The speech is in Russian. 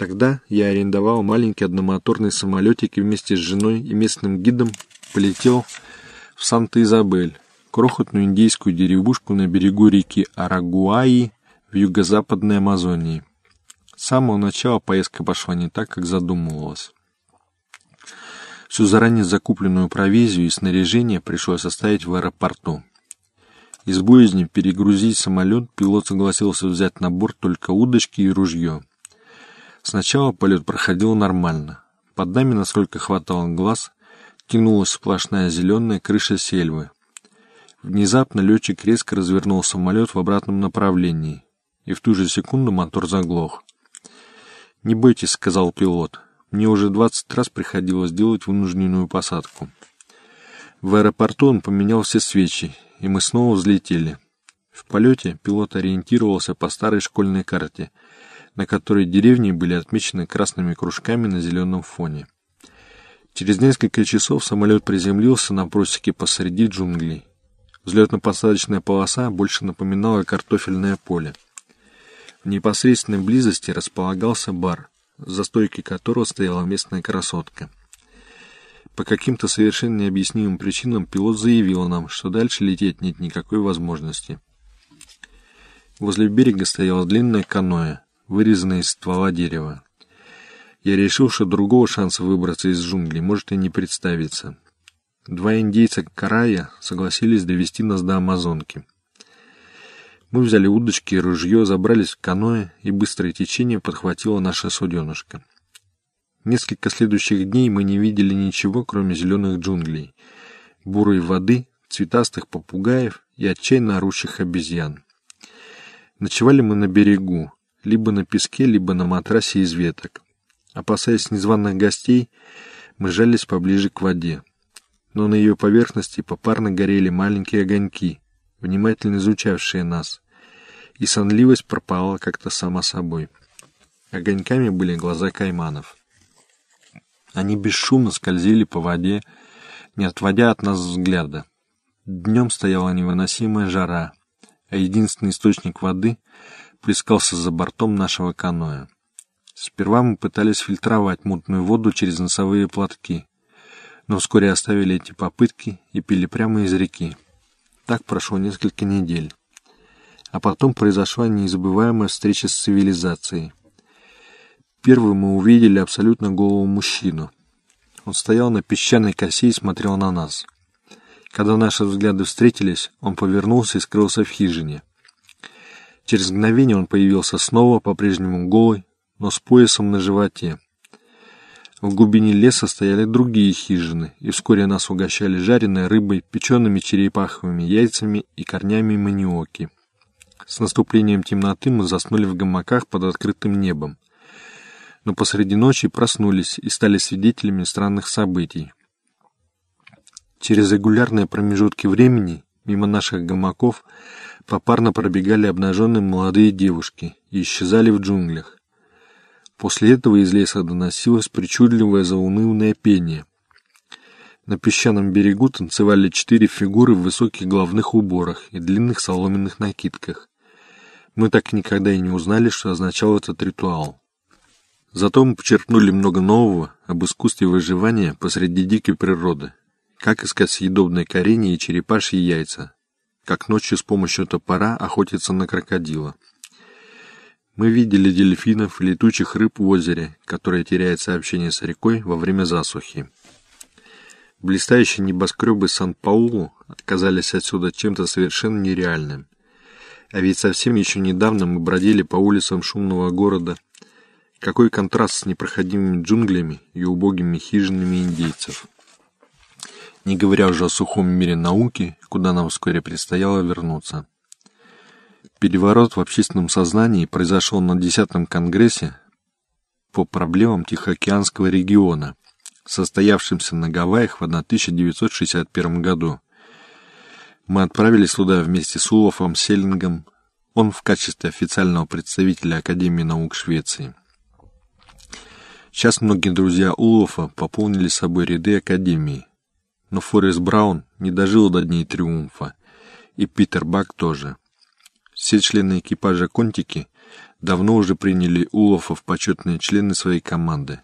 Тогда я арендовал маленький одномоторный самолетик и вместе с женой и местным гидом полетел в Санта-Изабель, крохотную индейскую деревушку на берегу реки Арагуаи в юго-западной Амазонии. С самого начала поездка пошла не так, как задумывалось. Всю заранее закупленную провизию и снаряжение пришлось оставить в аэропорту. Из боязни перегрузить самолет пилот согласился взять на борт только удочки и ружье. Сначала полет проходил нормально. Под нами, насколько хватало глаз, тянулась сплошная зеленая крыша сельвы. Внезапно летчик резко развернул самолет в обратном направлении, и в ту же секунду мотор заглох. «Не бойтесь», — сказал пилот. «Мне уже двадцать раз приходилось делать вынужденную посадку». В аэропорту он поменял все свечи, и мы снова взлетели. В полете пилот ориентировался по старой школьной карте — на которой деревни были отмечены красными кружками на зеленом фоне. Через несколько часов самолет приземлился на просеке посреди джунглей. Взлетно-посадочная полоса больше напоминала картофельное поле. В непосредственной близости располагался бар, за стойкой которого стояла местная красотка. По каким-то совершенно необъяснимым причинам пилот заявил нам, что дальше лететь нет никакой возможности. Возле берега стояло длинное каноэ, вырезанный из ствола дерева. Я решил, что другого шанса выбраться из джунглей может и не представиться. Два индейца Карая согласились довести нас до Амазонки. Мы взяли удочки и ружье, забрались в каноэ, и быстрое течение подхватило наше суденышко. Несколько следующих дней мы не видели ничего, кроме зеленых джунглей, бурой воды, цветастых попугаев и отчаянно орущих обезьян. Ночевали мы на берегу, либо на песке, либо на матрасе из веток. Опасаясь незваных гостей, мы жались поближе к воде. Но на ее поверхности попарно горели маленькие огоньки, внимательно изучавшие нас, и сонливость пропала как-то сама собой. Огоньками были глаза кайманов. Они бесшумно скользили по воде, не отводя от нас взгляда. Днем стояла невыносимая жара, а единственный источник воды плескался за бортом нашего каноэ. Сперва мы пытались фильтровать мутную воду через носовые платки, но вскоре оставили эти попытки и пили прямо из реки. Так прошло несколько недель. А потом произошла незабываемая встреча с цивилизацией. Первым мы увидели абсолютно голого мужчину. Он стоял на песчаной косе и смотрел на нас. Когда наши взгляды встретились, он повернулся и скрылся в хижине. Через мгновение он появился снова, по-прежнему голый, но с поясом на животе. В глубине леса стояли другие хижины, и вскоре нас угощали жареной рыбой, печеными черепаховыми яйцами и корнями маниоки. С наступлением темноты мы заснули в гамаках под открытым небом. Но посреди ночи проснулись и стали свидетелями странных событий. Через регулярные промежутки времени, мимо наших гамаков, Попарно пробегали обнаженные молодые девушки и исчезали в джунглях. После этого из леса доносилось причудливое заунывное пение. На песчаном берегу танцевали четыре фигуры в высоких головных уборах и длинных соломенных накидках. Мы так никогда и не узнали, что означал этот ритуал. Зато мы почерпнули много нового об искусстве выживания посреди дикой природы. Как искать съедобное коренье и черепашьи яйца, как ночью с помощью топора охотиться на крокодила. Мы видели дельфинов и летучих рыб в озере, которое теряет сообщение с рекой во время засухи. Блистающие небоскребы Сан-Паулу оказались отсюда чем-то совершенно нереальным. А ведь совсем еще недавно мы бродили по улицам шумного города. Какой контраст с непроходимыми джунглями и убогими хижинами индейцев не говоря уже о сухом мире науки, куда нам вскоре предстояло вернуться. Переворот в общественном сознании произошел на 10-м Конгрессе по проблемам Тихоокеанского региона, состоявшемся на Гавайях в 1961 году. Мы отправились туда вместе с Улофом Селлингом, он в качестве официального представителя Академии наук Швеции. Сейчас многие друзья Улофа пополнили собой ряды Академии, но Форест Браун не дожил до дней триумфа, и Питер Бак тоже. Все члены экипажа Контики давно уже приняли Улафа в почетные члены своей команды.